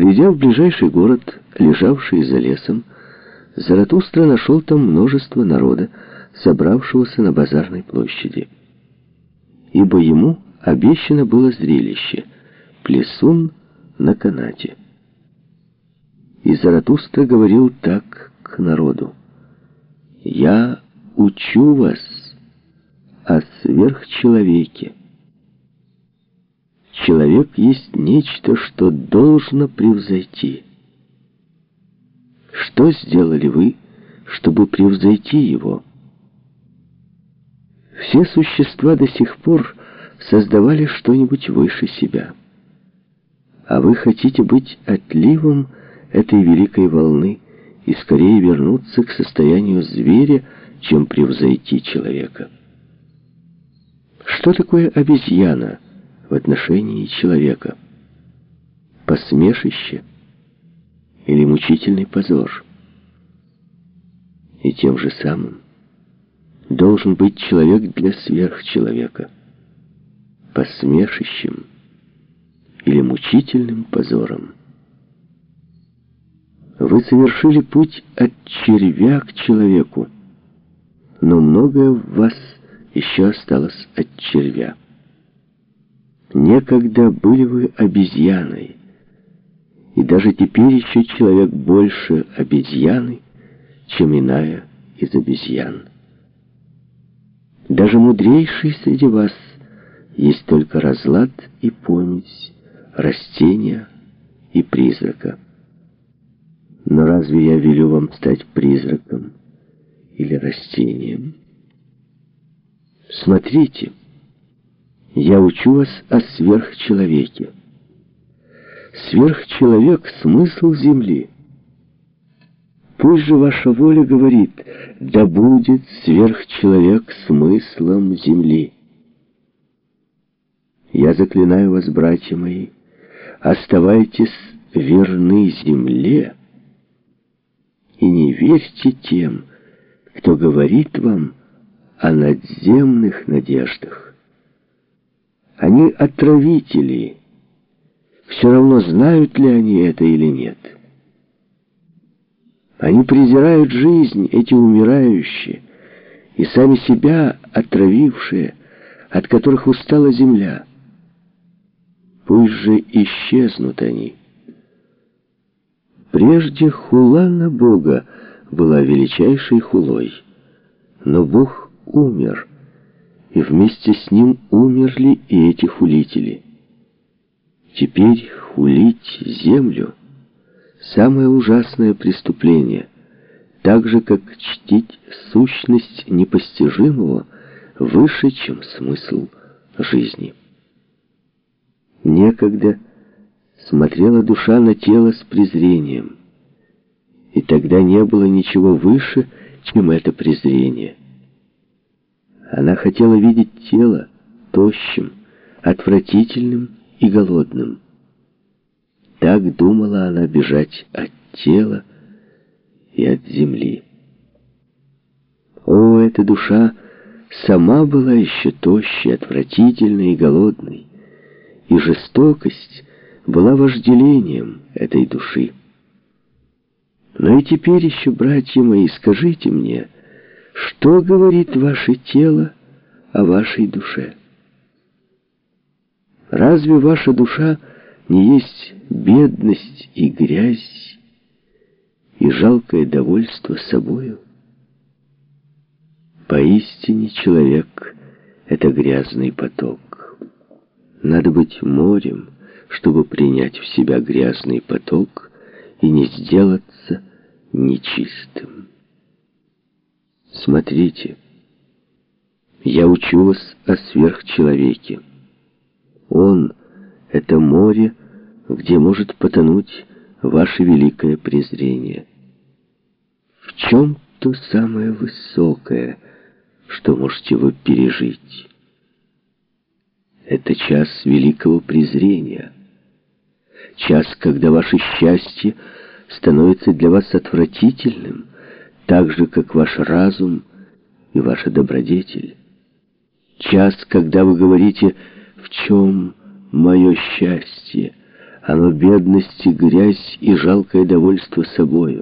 Придя в ближайший город, лежавший за лесом, Заратустра нашел там множество народа, собравшегося на базарной площади. Ибо ему обещано было зрелище — плесун на канате. И Заратустра говорил так к народу. «Я учу вас о сверхчеловеке. Человек есть нечто, что должно превзойти. Что сделали вы, чтобы превзойти его? Все существа до сих пор создавали что-нибудь выше себя. А вы хотите быть отливом этой великой волны и скорее вернуться к состоянию зверя, чем превзойти человека. Что такое обезьяна в отношении человека? Посмешище или мучительный позор? И тем же самым должен быть человек для сверхчеловека, посмешищем или мучительным позором. Вы совершили путь от червя к человеку, но многое в вас еще осталось от червя. Некогда были вы обезьяной, и даже теперь еще человек больше обезьяны, чем иная из обезьян. Даже мудрейший среди вас есть только разлад и помесь, растения и призрака. Но разве я велю вам стать призраком или растением? Смотрите, я учу вас о сверхчеловеке. Сверхчеловек — смысл Земли. Пусть же ваша воля говорит, да будет сверхчеловек смыслом Земли. Я заклинаю вас, братья мои, оставайтесь верны Земле и не верьте тем, кто говорит вам, о надземных надеждах. Они отравители. Все равно, знают ли они это или нет. Они презирают жизнь, эти умирающие, и сами себя отравившие, от которых устала земля. Пусть же исчезнут они. Прежде хула на Бога была величайшей хулой, но Бог умер, и вместе с ним умерли и эти хулители. Теперь хулить землю — самое ужасное преступление, так же, как чтить сущность непостижимого выше, чем смысл жизни. Некогда смотрела душа на тело с презрением, и тогда не было ничего выше, чем это презрение. Она хотела видеть тело тощим, отвратительным и голодным. Так думала она бежать от тела и от земли. О, эта душа сама была еще тощей, отвратительной и голодной, и жестокость была вожделением этой души. Но и теперь еще, братья мои, скажите мне, — что говорит ваше тело о вашей душе? Разве ваша душа не есть бедность и грязь и жалкое довольство собою? Поистине человек — это грязный поток. Надо быть морем, чтобы принять в себя грязный поток и не сделаться нечистым. Смотрите, я учу вас о сверхчеловеке. Он — это море, где может потонуть ваше великое презрение. В чем то самое высокое, что можете вы пережить? Это час великого презрения. Час, когда ваше счастье становится для вас отвратительным, так же, как ваш разум и ваша добродетель. Час, когда вы говорите «в чем мое счастье?», Оно бедность и грязь и жалкое довольство собою.